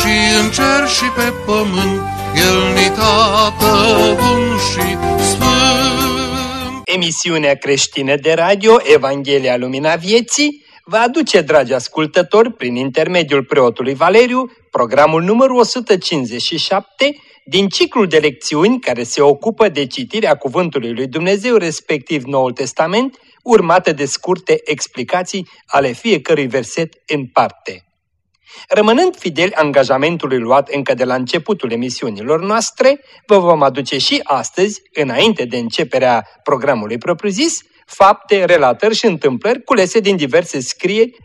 și în cer și pe pământ, El ni tată bun și sfânt. Emisiunea creștină de radio Evanghelia Lumina Vieții vă aduce, dragi ascultători, prin intermediul preotului Valeriu, programul numărul 157 din ciclul de lecțiuni care se ocupă de citirea Cuvântului lui Dumnezeu, respectiv Noul Testament, urmată de scurte explicații ale fiecărui verset în parte. Rămânând fideli angajamentului luat încă de la începutul emisiunilor noastre, vă vom aduce și astăzi, înainte de începerea programului propriu-zis, fapte, relatări și întâmplări culese din diverse scrieri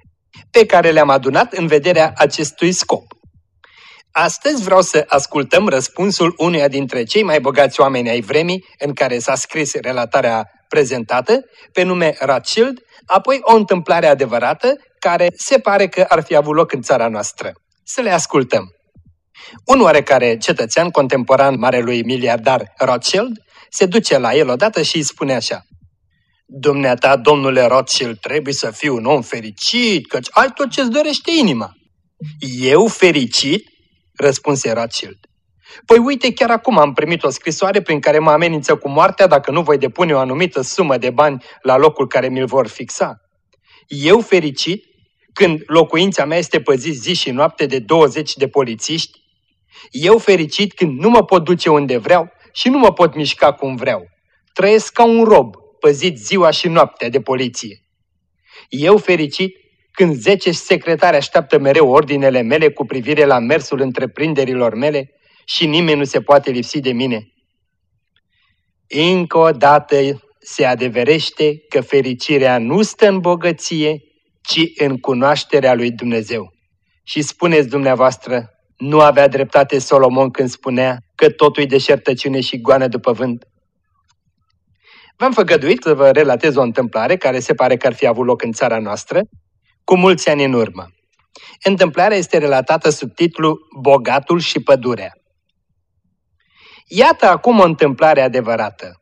pe care le-am adunat în vederea acestui scop. Astăzi vreau să ascultăm răspunsul unuia dintre cei mai bogați oameni ai vremii în care s-a scris relatarea prezentată, pe nume Rothschild, apoi o întâmplare adevărată care se pare că ar fi avut loc în țara noastră. Să le ascultăm. Un oarecare cetățean contemporan marelui miliardar Rothschild se duce la el odată și îi spune așa. Dumneata, domnule Rothschild, trebuie să fii un om fericit, căci ai tot ce-ți dorește inima. Eu fericit? răspunse Rothschild. Păi uite, chiar acum am primit o scrisoare prin care mă amenință cu moartea dacă nu voi depune o anumită sumă de bani la locul care mi-l vor fixa. Eu fericit când locuința mea este păzit zi și noapte de 20 de polițiști? Eu fericit când nu mă pot duce unde vreau și nu mă pot mișca cum vreau. Trăiesc ca un rob, păzit ziua și noaptea de poliție. Eu fericit când zece secretari așteaptă mereu ordinele mele cu privire la mersul întreprinderilor mele și nimeni nu se poate lipsi de mine. Încă o dată se adeverește că fericirea nu stă în bogăție, ci în cunoașterea lui Dumnezeu. Și spuneți dumneavoastră, nu avea dreptate Solomon când spunea că totul e deșertăciune și goană după vânt? V-am făgăduit să vă relatez o întâmplare care se pare că ar fi avut loc în țara noastră, cu mulți ani în urmă. Întâmplarea este relatată sub titlu Bogatul și pădurea. Iată acum o întâmplare adevărată.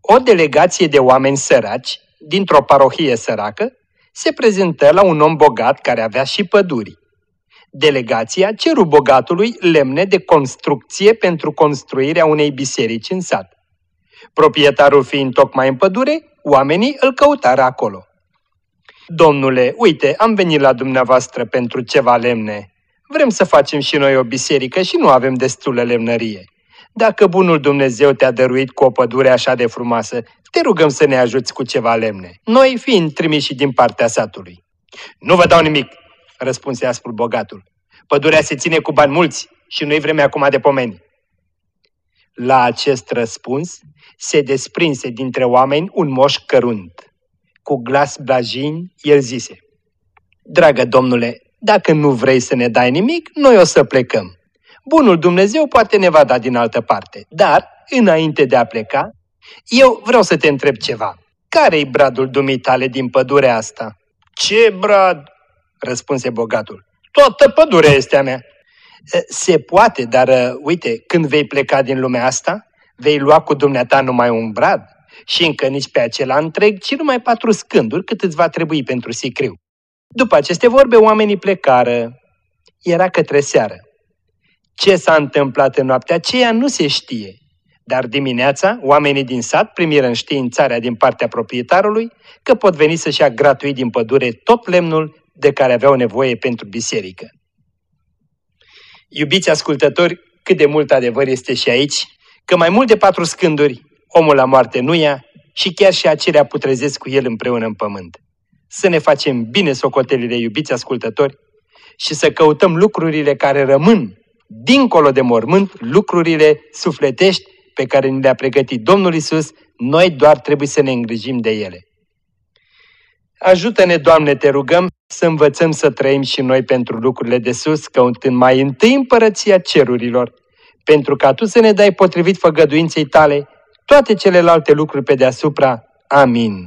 O delegație de oameni săraci, dintr-o parohie săracă, se prezentă la un om bogat care avea și păduri. Delegația ceru bogatului lemne de construcție pentru construirea unei biserici în sat. Proprietarul fiind tocmai în pădure, oamenii îl căutară acolo. Domnule, uite, am venit la dumneavoastră pentru ceva lemne. Vrem să facem și noi o biserică și nu avem destulă lemnărie. Dacă bunul Dumnezeu te-a dăruit cu o pădure așa de frumoasă, te rugăm să ne ajuți cu ceva lemne, noi fiind trimiși din partea satului. Nu vă dau nimic, răspunse aspru bogatul. Pădurea se ține cu bani mulți și nu-i vremea acum de pomeni. La acest răspuns se desprinse dintre oameni un moș cărunt. Cu glas blajin, el zise, Dragă domnule, dacă nu vrei să ne dai nimic, noi o să plecăm. Bunul Dumnezeu poate ne va da din altă parte, dar, înainte de a pleca, eu vreau să te întreb ceva. Care-i bradul dumitale din pădurea asta? Ce brad? răspunse bogatul. Toată pădurea este a mea. Se poate, dar uite, când vei pleca din lumea asta, vei lua cu dumneata numai un brad și încă nici pe acela întreg, ci numai patru scânduri cât îți va trebui pentru sicriu. După aceste vorbe, oamenii plecară. Era către seară. Ce s-a întâmplat în noaptea aceea nu se știe, dar dimineața oamenii din sat primiră înștiințarea din partea proprietarului că pot veni să-și ia gratuit din pădure tot lemnul de care aveau nevoie pentru biserică. Iubiți ascultători, cât de mult adevăr este și aici, că mai mult de patru scânduri omul la moarte nu ia și chiar și acelea putrezesc cu el împreună în pământ. Să ne facem bine socotelile, iubiți ascultători, și să căutăm lucrurile care rămân dincolo de mormânt, lucrurile sufletești pe care ni le-a pregătit Domnul Isus, noi doar trebuie să ne îngrijim de ele. Ajută-ne, Doamne, te rugăm, să învățăm să trăim și noi pentru lucrurile de sus, căutând mai întâi împărăția cerurilor, pentru ca Tu să ne dai potrivit făgăduinței Tale toate celelalte lucruri pe deasupra. Amin.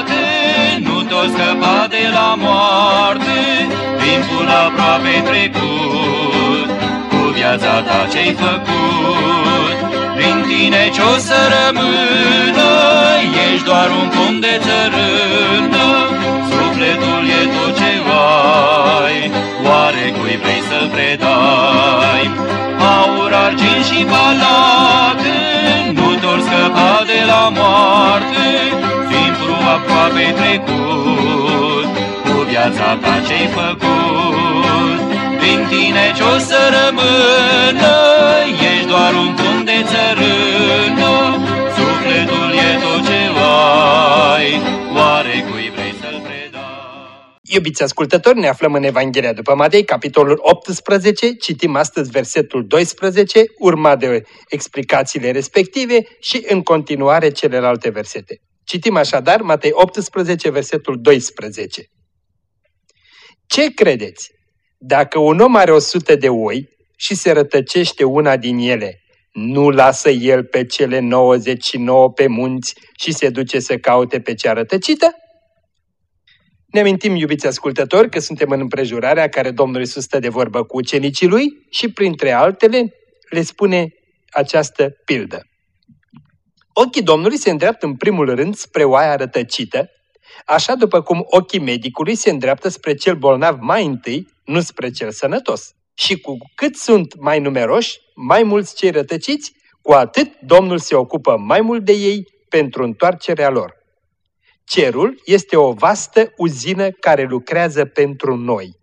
nu tot scăpa de la moarte, timpul aproape trecut, cu viața ta ce-ai făcut. Prin tine ce-o să rămână, ești doar un pom de țărână, sufletul e tot ce ai, oare cui vrei să-l predai? Aur, argint și palate, nu doar scăpa de la moarte, timpul aproape trecut, cu viața ta ce-ai făcut. Prin tine ce-o să rămână, Iubiți ascultători, ne aflăm în Evanghelia după Matei, capitolul 18, citim astăzi versetul 12, urma de explicațiile respective și în continuare celelalte versete. Citim așadar Matei 18, versetul 12. Ce credeți? Dacă un om are o sută de oi și se rătăcește una din ele, nu lasă el pe cele 99 pe munți și se duce să caute pe cea rătăcită? Ne amintim, iubiți ascultători, că suntem în împrejurarea care Domnul Iisus stă de vorbă cu ucenicii lui și, printre altele, le spune această pildă. Ochii Domnului se îndreaptă în primul rând spre oaia rătăcită, așa după cum ochii medicului se îndreaptă spre cel bolnav mai întâi, nu spre cel sănătos. Și cu cât sunt mai numeroși, mai mulți cei rătăciți, cu atât Domnul se ocupă mai mult de ei pentru întoarcerea lor. Cerul este o vastă uzină care lucrează pentru noi.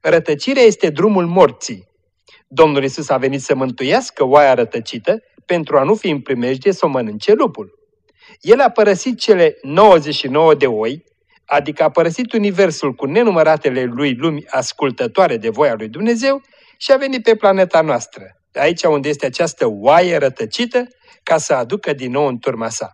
Rătăcirea este drumul morții. Domnul Isus a venit să mântuiască oaia rătăcită pentru a nu fi în primejde să o mănânce lupul. El a părăsit cele 99 de oi, adică a părăsit universul cu nenumăratele lui lumi ascultătoare de voia lui Dumnezeu și a venit pe planeta noastră, aici unde este această oaie rătăcită, ca să aducă din nou în turma sa.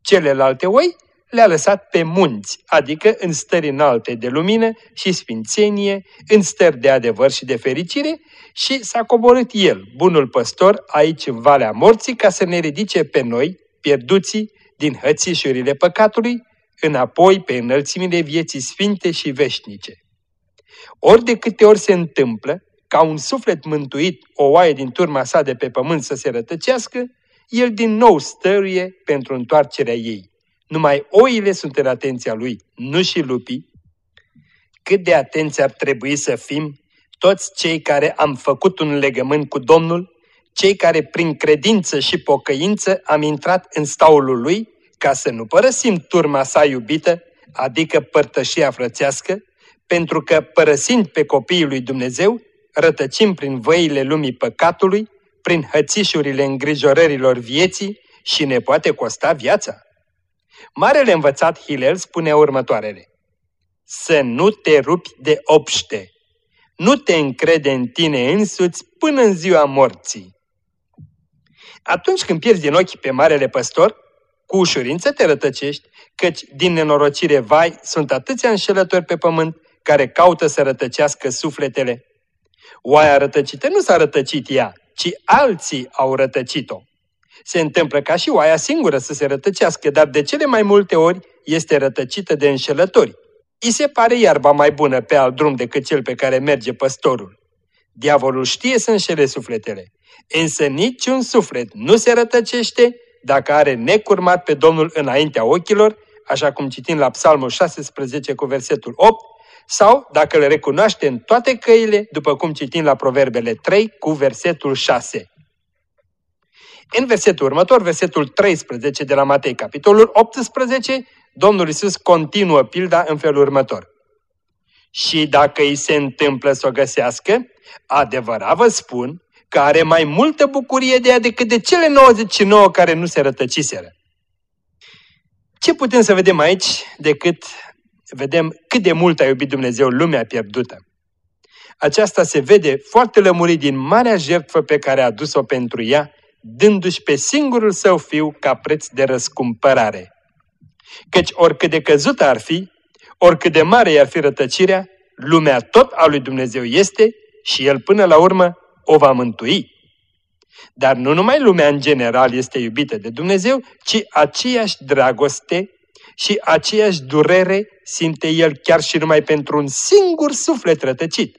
Celelalte oi le-a lăsat pe munți, adică în stări înalte de lumină și sfințenie, în stări de adevăr și de fericire și s-a coborât el, bunul păstor, aici în Valea Morții, ca să ne ridice pe noi, pierduții, din hățișurile păcatului, înapoi pe înălțimile vieții sfinte și veșnice. Ori de câte ori se întâmplă ca un suflet mântuit, o oaie din turma sa de pe pământ să se rătăcească, el din nou stăruie pentru întoarcerea ei. Numai oile sunt în atenția lui, nu și lupii. Cât de atenți ar trebui să fim toți cei care am făcut un legământ cu Domnul, cei care prin credință și pocăință am intrat în staulul lui, ca să nu părăsim turma sa iubită, adică părtășia frățească, pentru că părăsind pe copiii lui Dumnezeu, rătăcim prin văile lumii păcatului, prin hățișurile îngrijorărilor vieții și ne poate costa viața. Marele învățat Hilel spune următoarele. Să nu te rupi de obște, nu te încrede în tine însuți până în ziua morții. Atunci când pierzi din ochi pe marele păstor, cu ușurință te rătăcești, căci din nenorocire vai sunt atâția înșelători pe pământ care caută să rătăcească sufletele. Oaia rătăcită nu s-a rătăcit ea, ci alții au rătăcit-o. Se întâmplă ca și oaia singură să se rătăcească, dar de cele mai multe ori este rătăcită de înșelători. I se pare iarba mai bună pe alt drum decât cel pe care merge păstorul. Diavolul știe să înșele sufletele, însă niciun suflet nu se rătăcește dacă are necurmat pe Domnul înaintea ochilor, așa cum citim la Psalmul 16 cu versetul 8, sau dacă le recunoaște în toate căile, după cum citim la Proverbele 3 cu versetul 6. În versetul următor, versetul 13 de la Matei, capitolul 18, Domnul Isus continuă pilda în felul următor. Și dacă îi se întâmplă să o găsească, adevărat vă spun că are mai multă bucurie de ea decât de cele 99 care nu se rătăciseră. Ce putem să vedem aici decât vedem cât de mult a iubit Dumnezeu lumea pierdută? Aceasta se vede foarte lămurit din marea jertfă pe care a adus-o pentru ea, dându-și pe singurul său fiu ca preț de răscumpărare. Căci oricât de căzută ar fi, oricât de mare i-ar fi rătăcirea, lumea tot a lui Dumnezeu este și El până la urmă o va mântui. Dar nu numai lumea în general este iubită de Dumnezeu, ci aceeași dragoste și aceeași durere simte El chiar și numai pentru un singur suflet rătăcit.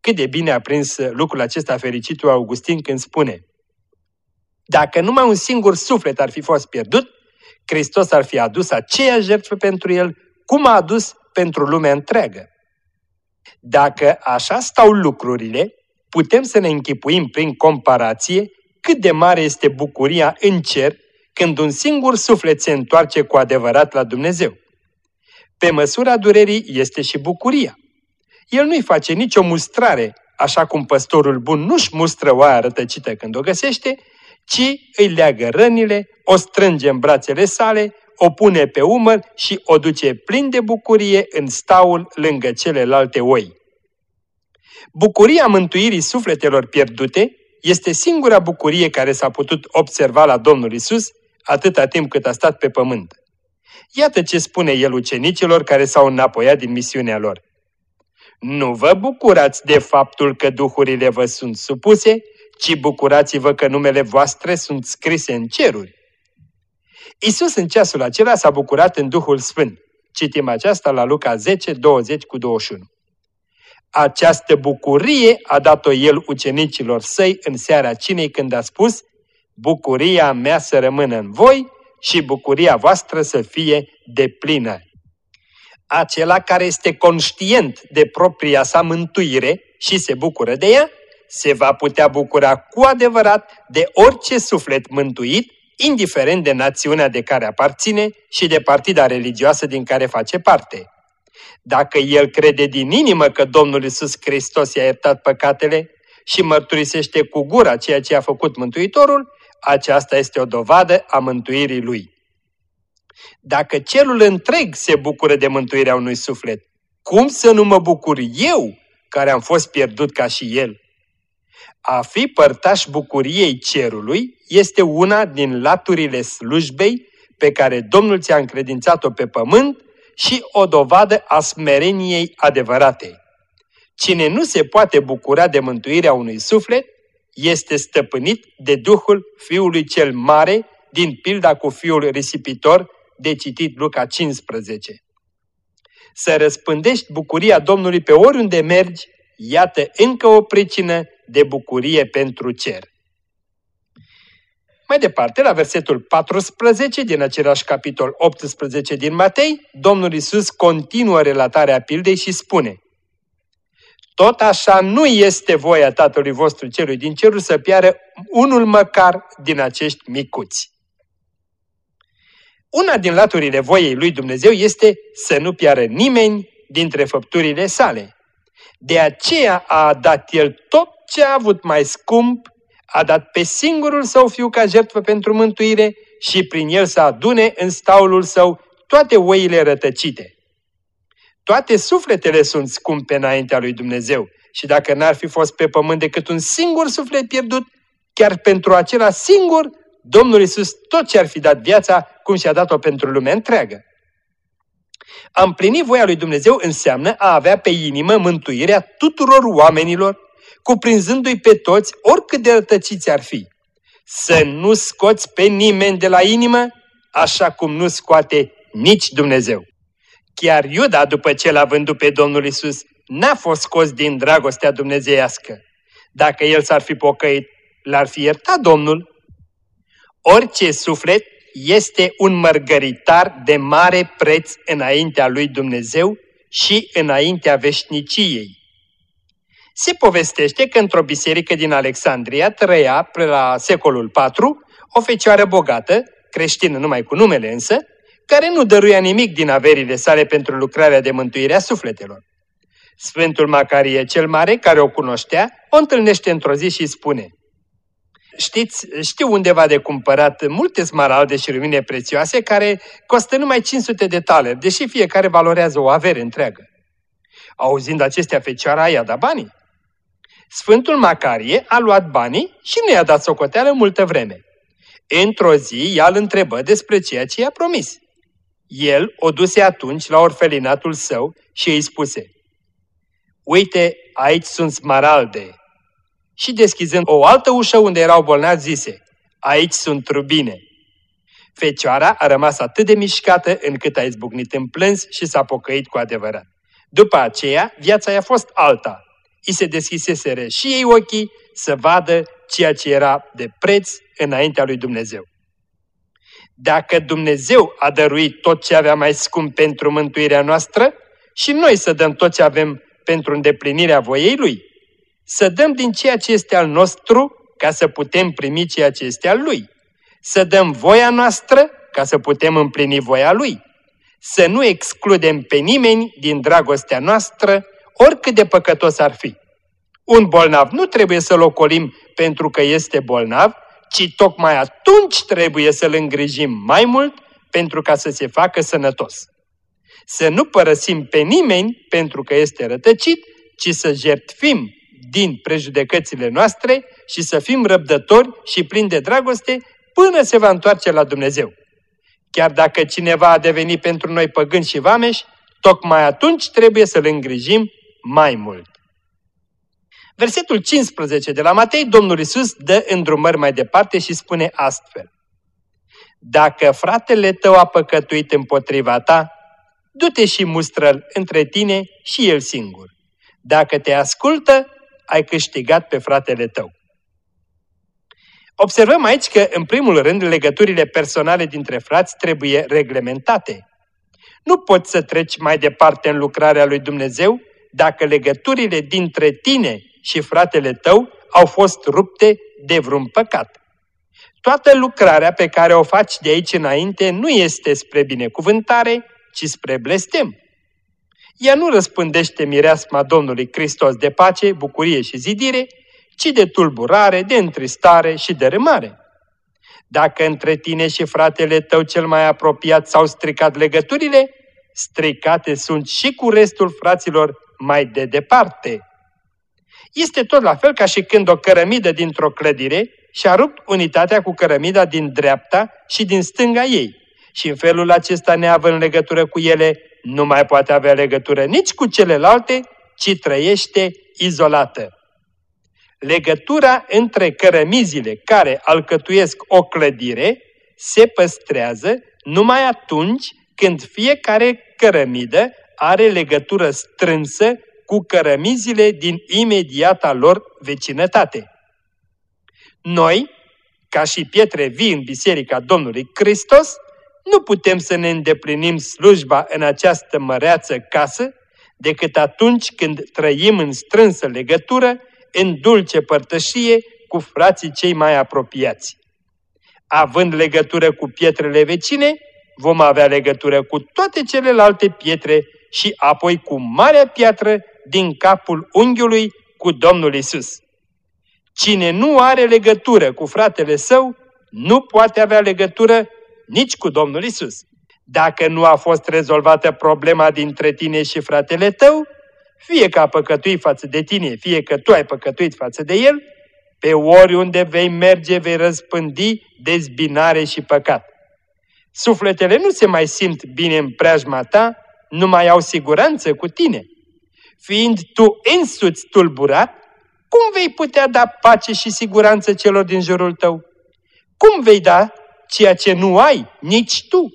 Cât de bine a prins lucrul acesta fericitul Augustin când spune Dacă numai un singur suflet ar fi fost pierdut, Hristos ar fi adus aceeași jertfă pentru el, cum a adus pentru lumea întreagă. Dacă așa stau lucrurile, putem să ne închipuim prin comparație cât de mare este bucuria în cer când un singur suflet se întoarce cu adevărat la Dumnezeu. Pe măsura durerii este și bucuria. El nu-i face nicio mustrare, așa cum păstorul bun nu-și mustră oaia rătăcită când o găsește, ci îi leagă rănile, o strânge în brațele sale, o pune pe umăr și o duce plin de bucurie în staul lângă celelalte oi. Bucuria mântuirii sufletelor pierdute este singura bucurie care s-a putut observa la Domnul Isus atâta timp cât a stat pe pământ. Iată ce spune el ucenicilor care s-au înapoiat din misiunea lor. Nu vă bucurați de faptul că duhurile vă sunt supuse, ci bucurați-vă că numele voastre sunt scrise în ceruri. Isus în ceasul acela s-a bucurat în Duhul Sfânt. Citim aceasta la Luca 10, 20 cu 21. Această bucurie a dat-o el ucenicilor săi în seara cinei când a spus Bucuria mea să rămână în voi și bucuria voastră să fie de plină. Acela care este conștient de propria sa mântuire și se bucură de ea, se va putea bucura cu adevărat de orice suflet mântuit, indiferent de națiunea de care aparține și de partida religioasă din care face parte. Dacă el crede din inimă că Domnul Isus Hristos i-a iertat păcatele și mărturisește cu gura ceea ce a făcut Mântuitorul, aceasta este o dovadă a mântuirii lui. Dacă celul întreg se bucură de mântuirea unui suflet, cum să nu mă bucur eu, care am fost pierdut ca și el? A fi părtaș bucuriei cerului este una din laturile slujbei pe care Domnul ți-a încredințat-o pe pământ și o dovadă a smereniei adevărate. Cine nu se poate bucura de mântuirea unui suflet, este stăpânit de Duhul Fiului cel Mare din pilda cu Fiul risipitor de citit Luca 15. Să răspândești bucuria Domnului pe oriunde mergi, iată încă o pricină de bucurie pentru cer. Mai departe, la versetul 14 din același capitol 18 din Matei, Domnul Isus continuă relatarea pildei și spune Tot așa nu este voia Tatălui vostru celui din cerul să piară unul măcar din acești micuți. Una din laturile voiei lui Dumnezeu este să nu piară nimeni dintre făpturile sale. De aceea a dat El tot ce a avut mai scump, a dat pe singurul său fiu ca jertfă pentru mântuire și prin el să adune în staulul său toate oile rătăcite. Toate sufletele sunt scumpe înaintea lui Dumnezeu și dacă n-ar fi fost pe pământ decât un singur suflet pierdut, chiar pentru acela singur, Domnul Iisus tot ce ar fi dat viața, cum și-a dat-o pentru lumea întreagă. A împlini voia lui Dumnezeu înseamnă a avea pe inimă mântuirea tuturor oamenilor, cuprinzându-i pe toți, oricât de rătăciți ar fi. Să nu scoți pe nimeni de la inimă, așa cum nu scoate nici Dumnezeu. Chiar Iuda, după ce l-a vândut pe Domnul Isus, n-a fost scos din dragostea dumnezeiască. Dacă el s-ar fi pocăit, l-ar fi iertat Domnul. Orice suflet este un mărgăritar de mare preț înaintea lui Dumnezeu și înaintea veșniciei. Se povestește că într-o biserică din Alexandria trăia, pe la secolul IV, o fecioară bogată, creștină numai cu numele însă, care nu dăruia nimic din averile sale pentru lucrarea de mântuire a sufletelor. Sfântul Macarie cel Mare, care o cunoștea, o întâlnește într-o zi și spune Știți, știu undeva de cumpărat multe smaralde și lumine prețioase care costă numai 500 de taleri, deși fiecare valorează o avere întreagă. Auzind acestea, fecioara i-a dat banii. Sfântul Macarie a luat banii și nu i-a dat socoteală multă vreme. Într-o zi, ea îl întrebă despre ceea ce i-a promis. El o duse atunci la orfelinatul său și îi spuse, Uite, aici sunt smaralde. Și deschizând o altă ușă unde erau bolnavi, zise, Aici sunt rubine. Fecioara a rămas atât de mișcată încât a izbucnit în plâns și s-a pocăit cu adevărat. După aceea, viața i-a fost alta. I se deschiseseră și ei ochii să vadă ceea ce era de preț înaintea lui Dumnezeu. Dacă Dumnezeu a dăruit tot ce avea mai scump pentru mântuirea noastră, și noi să dăm tot ce avem pentru îndeplinirea voiei Lui. Să dăm din ceea ce este al nostru ca să putem primi ceea ce este al Lui. Să dăm voia noastră ca să putem împlini voia Lui. Să nu excludem pe nimeni din dragostea noastră, oricât de păcătos ar fi. Un bolnav nu trebuie să-l ocolim pentru că este bolnav, ci tocmai atunci trebuie să-l îngrijim mai mult pentru ca să se facă sănătos. Să nu părăsim pe nimeni pentru că este rătăcit, ci să jertfim din prejudecățile noastre și să fim răbdători și plini de dragoste până se va întoarce la Dumnezeu. Chiar dacă cineva a devenit pentru noi păgân și vameși, tocmai atunci trebuie să-l îngrijim mai mult. Versetul 15 de la Matei, Domnul Isus dă îndrumări mai departe și spune astfel. Dacă fratele tău a păcătuit împotriva ta, du-te și mustră între tine și el singur. Dacă te ascultă, ai câștigat pe fratele tău. Observăm aici că, în primul rând, legăturile personale dintre frați trebuie reglementate. Nu poți să treci mai departe în lucrarea lui Dumnezeu dacă legăturile dintre tine și fratele tău au fost rupte de vreun păcat. Toată lucrarea pe care o faci de aici înainte nu este spre binecuvântare, ci spre blestem. Ea nu răspândește mireasma Domnului Hristos de pace, bucurie și zidire, ci de tulburare, de întristare și de râmare. Dacă între tine și fratele tău cel mai apropiat s-au stricat legăturile, stricate sunt și cu restul fraților mai de departe. Este tot la fel ca și când o cărămidă dintr-o clădire și-a rupt unitatea cu cărămida din dreapta și din stânga ei și în felul acesta, neavând legătură cu ele, nu mai poate avea legătură nici cu celelalte, ci trăiește izolată. Legătura între cărămizile care alcătuiesc o clădire se păstrează numai atunci când fiecare cărămidă are legătură strânsă cu cărămizile din imediata lor vecinătate. Noi, ca și pietre vii în Biserica Domnului Hristos, nu putem să ne îndeplinim slujba în această măreață casă decât atunci când trăim în strânsă legătură, în dulce părtășie cu frații cei mai apropiați. Având legătură cu pietrele vecine, vom avea legătură cu toate celelalte pietre și apoi cu marea piatră din capul unghiului cu Domnul Isus. Cine nu are legătură cu fratele său, nu poate avea legătură nici cu Domnul Isus. Dacă nu a fost rezolvată problema dintre tine și fratele tău, fie că a păcătuit față de tine, fie că tu ai păcătuit față de el, pe oriunde vei merge vei răspândi dezbinare și păcat. Sufletele nu se mai simt bine în preajma ta, nu mai au siguranță cu tine. Fiind tu însuți tulburat, cum vei putea da pace și siguranță celor din jurul tău? Cum vei da ceea ce nu ai nici tu.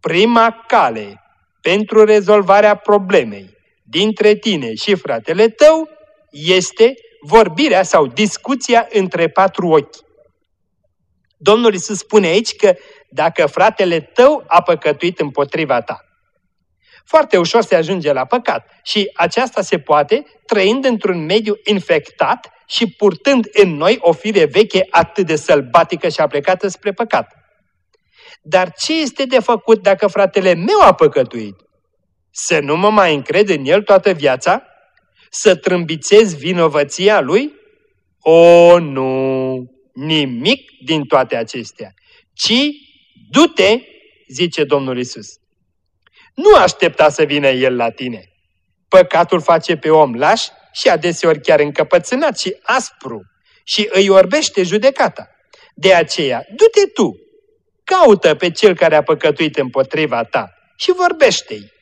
Prima cale pentru rezolvarea problemei dintre tine și fratele tău este vorbirea sau discuția între patru ochi. Domnul Iisus spune aici că dacă fratele tău a păcătuit împotriva ta, foarte ușor se ajunge la păcat și aceasta se poate trăind într-un mediu infectat și purtând în noi o fire veche atât de sălbatică și aplecată spre păcat. Dar ce este de făcut dacă fratele meu a păcătuit? Să nu mă mai încred în el toată viața? Să trâmbițez vinovăția lui? O, nu! Nimic din toate acestea, ci du-te, zice Domnul Isus. Nu aștepta să vină El la tine. Păcatul face pe om laș și adeseori chiar încăpățânat și aspru și îi orbește judecata. De aceea, du-te tu, caută pe cel care a păcătuit împotriva ta și vorbește-i.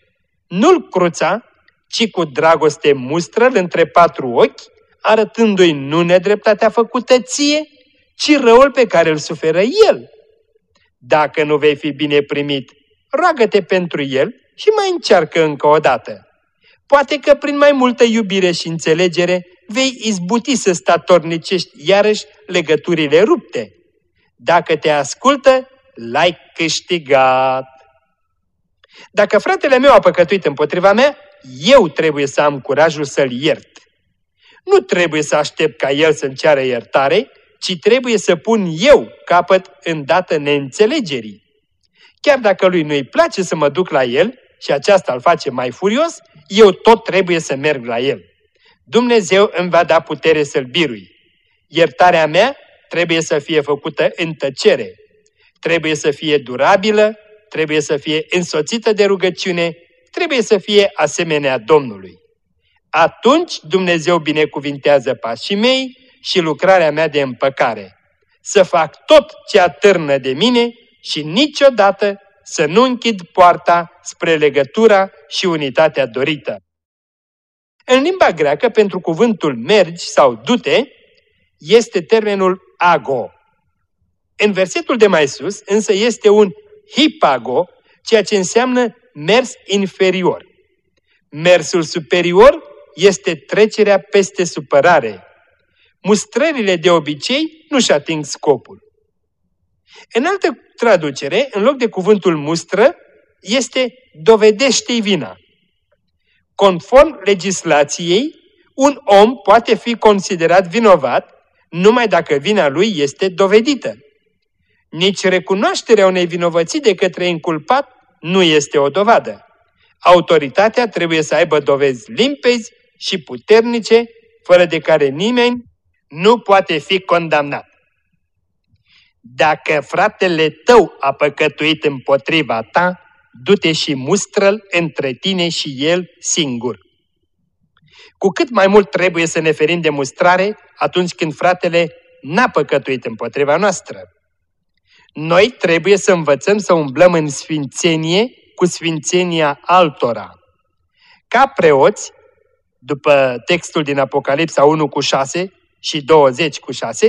Nu-l cruța, ci cu dragoste mustră între patru ochi, arătându-i nu nedreptatea făcută ție, ci răul pe care îl suferă el. Dacă nu vei fi bine primit, roagă-te pentru el și mai încearcă încă o dată. Poate că prin mai multă iubire și înțelegere vei izbuti să statornicești iarăși legăturile rupte. Dacă te ascultă, l-ai câștigat. Dacă fratele meu a păcătuit împotriva mea, eu trebuie să am curajul să-l iert. Nu trebuie să aștept ca el să-mi ceară iertare, ci trebuie să pun eu capăt în dată neînțelegerii. Chiar dacă lui nu-i place să mă duc la el și aceasta îl face mai furios, eu tot trebuie să merg la el. Dumnezeu îmi va da putere să-l birui. Iertarea mea trebuie să fie făcută în tăcere. Trebuie să fie durabilă, trebuie să fie însoțită de rugăciune, trebuie să fie asemenea Domnului. Atunci Dumnezeu binecuvintează pașii mei și lucrarea mea de împăcare. Să fac tot ce atârnă de mine și niciodată să nu închid poarta spre legătura și unitatea dorită. În limba greacă, pentru cuvântul mergi sau dute, este termenul ago. În versetul de mai sus, însă, este un hipago, ceea ce înseamnă mers inferior. Mersul superior este trecerea peste supărare. Mustrările de obicei nu-și ating scopul. În altă traducere, în loc de cuvântul mustră, este dovedește vina. Conform legislației, un om poate fi considerat vinovat numai dacă vina lui este dovedită. Nici recunoașterea unei vinovății de către inculpat nu este o dovadă. Autoritatea trebuie să aibă dovezi limpezi și puternice, fără de care nimeni nu poate fi condamnat. Dacă fratele tău a păcătuit împotriva ta, du-te și mustră-l între tine și el singur. Cu cât mai mult trebuie să ne ferim de mustrare atunci când fratele n-a păcătuit împotriva noastră. Noi trebuie să învățăm să umblăm în sfințenie cu sfințenia altora. Ca preoți, după textul din Apocalipsa 1 cu 6 și 20 cu 6,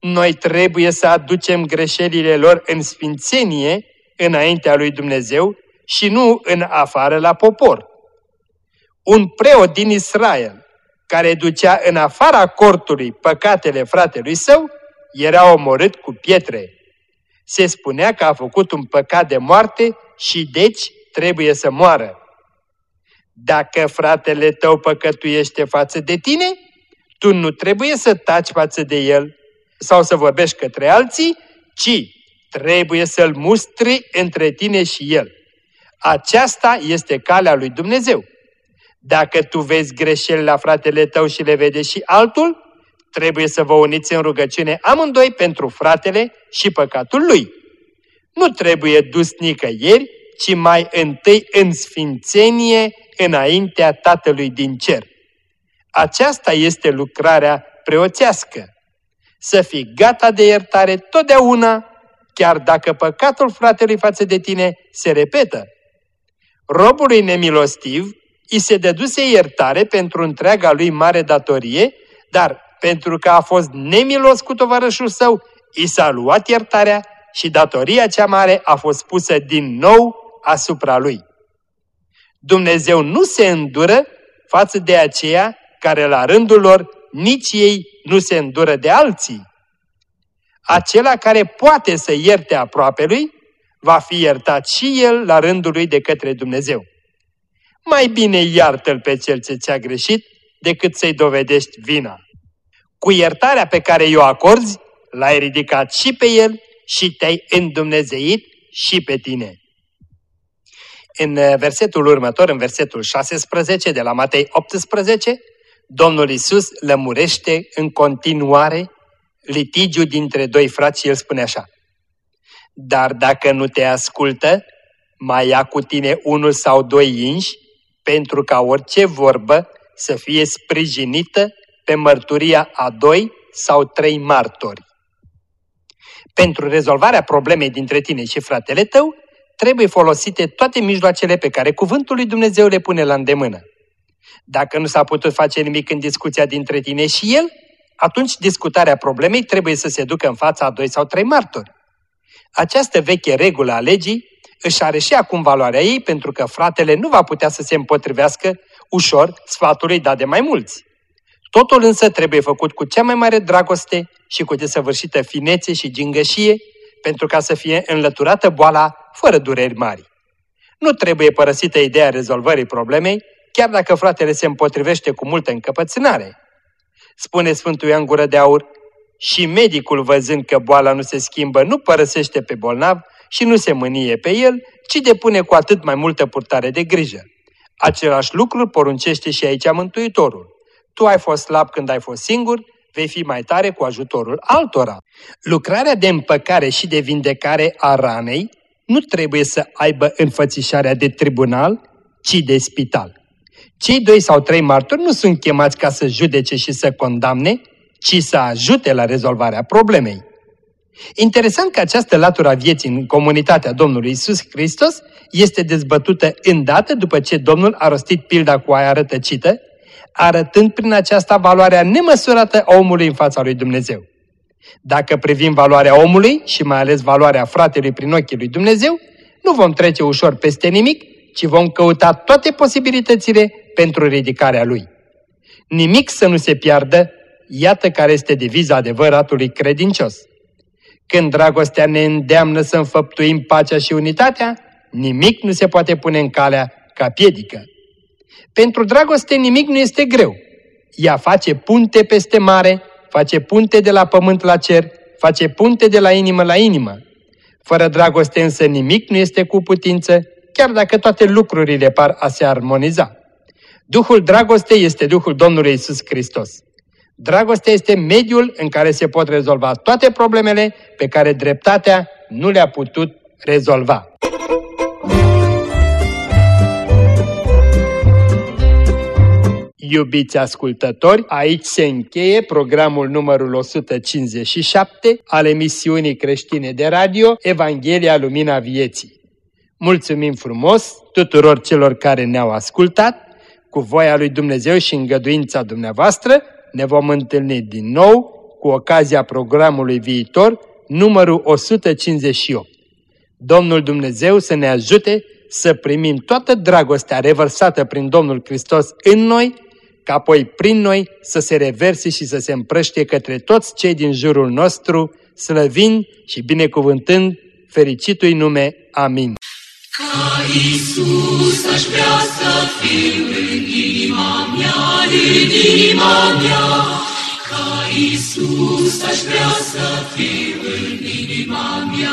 noi trebuie să aducem greșelile lor în sfințenie înaintea lui Dumnezeu și nu în afară la popor. Un preot din Israel, care ducea în afara cortului păcatele fratelui său, era omorât cu pietre. Se spunea că a făcut un păcat de moarte și deci trebuie să moară. Dacă fratele tău păcătuiește față de tine, tu nu trebuie să taci față de el sau să vorbești către alții, ci trebuie să-l mustri între tine și el. Aceasta este calea lui Dumnezeu. Dacă tu vezi greșeli la fratele tău și le vede și altul, trebuie să vă uniți în rugăciune amândoi pentru fratele și păcatul lui. Nu trebuie dus nicăieri, ci mai întâi în sfințenie înaintea Tatălui din cer. Aceasta este lucrarea preoțească. Să fii gata de iertare totdeauna, chiar dacă păcatul fratelui față de tine se repetă. Robului nemilostiv îi se dăduse iertare pentru întreaga lui mare datorie, dar pentru că a fost nemilos cu tovarășul său, i s-a luat iertarea și datoria cea mare a fost pusă din nou asupra lui. Dumnezeu nu se îndură față de aceia care la rândul lor nici ei nu se îndură de alții. Acela care poate să ierte aproape lui, va fi iertat și el la rândul lui de către Dumnezeu. mai bine iartă-l pe cel ce ți-a greșit decât să-i dovedești vina. Cu iertarea pe care i-o acorzi, l-ai ridicat și pe el și te-ai îndumnezeit și pe tine. În uh, versetul următor, în versetul 16 de la Matei 18, Domnul Isus lămurește în continuare litigiul dintre doi frați și el spune așa. Dar dacă nu te ascultă, mai ia cu tine unul sau doi inși, pentru ca orice vorbă să fie sprijinită pe mărturia a doi sau trei martori. Pentru rezolvarea problemei dintre tine și fratele tău, trebuie folosite toate mijloacele pe care cuvântul lui Dumnezeu le pune la îndemână. Dacă nu s-a putut face nimic în discuția dintre tine și el, atunci discutarea problemei trebuie să se ducă în fața a doi sau trei martori. Această veche regulă a legii își are și acum valoarea ei pentru că fratele nu va putea să se împotrivească ușor sfatului dat de mai mulți. Totul însă trebuie făcut cu cea mai mare dragoste și cu desăvârșită finețe și gingășie pentru ca să fie înlăturată boala fără dureri mari. Nu trebuie părăsită ideea rezolvării problemei, chiar dacă fratele se împotrivește cu multă încăpățânare. Spune Sfântul Ioan Gură de Aur, și medicul văzând că boala nu se schimbă, nu părăsește pe bolnav și nu se mânie pe el, ci depune cu atât mai multă purtare de grijă. Același lucru poruncește și aici Mântuitorul. Tu ai fost slab când ai fost singur, vei fi mai tare cu ajutorul altora. Lucrarea de împăcare și de vindecare a ranei nu trebuie să aibă înfățișarea de tribunal, ci de spital. Cei doi sau trei martori nu sunt chemați ca să judece și să condamne, ci să ajute la rezolvarea problemei. Interesant că această latură a vieții în comunitatea Domnului Isus Hristos este dezbătută îndată după ce Domnul a rostit pilda cu aia rătăcită, arătând prin aceasta valoarea nemăsurată a omului în fața lui Dumnezeu. Dacă privim valoarea omului și mai ales valoarea fratelui prin ochii lui Dumnezeu, nu vom trece ușor peste nimic, ci vom căuta toate posibilitățile pentru ridicarea lui. Nimic să nu se piardă, iată care este deviza adevăratului credincios. Când dragostea ne îndeamnă să înfăptuim pacea și unitatea, nimic nu se poate pune în calea ca piedică. Pentru dragoste nimic nu este greu. Ea face punte peste mare, face punte de la pământ la cer, face punte de la inimă la inimă. Fără dragoste însă nimic nu este cu putință, chiar dacă toate lucrurile par a se armoniza. Duhul dragostei este Duhul Domnului Isus Hristos. Dragostea este mediul în care se pot rezolva toate problemele pe care dreptatea nu le-a putut rezolva. Iubiți ascultători, aici se încheie programul numărul 157 al emisiunii creștine de radio Evanghelia Lumina Vieții. Mulțumim frumos tuturor celor care ne-au ascultat, cu voia lui Dumnezeu și îngăduința dumneavoastră, ne vom întâlni din nou cu ocazia programului viitor, numărul 158. Domnul Dumnezeu să ne ajute să primim toată dragostea revărsată prin Domnul Hristos în noi, ca apoi prin noi să se reverse și să se împrăștie către toți cei din jurul nostru, slăvind și binecuvântând fericitui nume. Amin. Ca Iisus aș vrea să fiu în inima mea, în inima mea. Ca Iisus aș vrea să fiu în inima mea.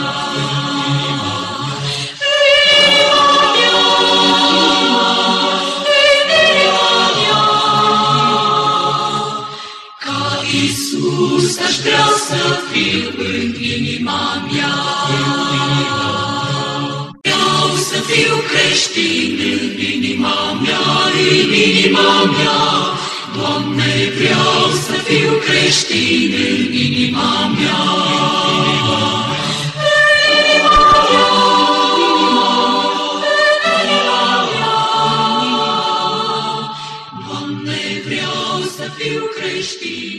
Iisus aș vrea să fiu în inima mea. Să fiu creștin în inima mea, în inima mea. Doamne, vreau să fiu creștin în inima mea. Doamne, vreau să fiu creștin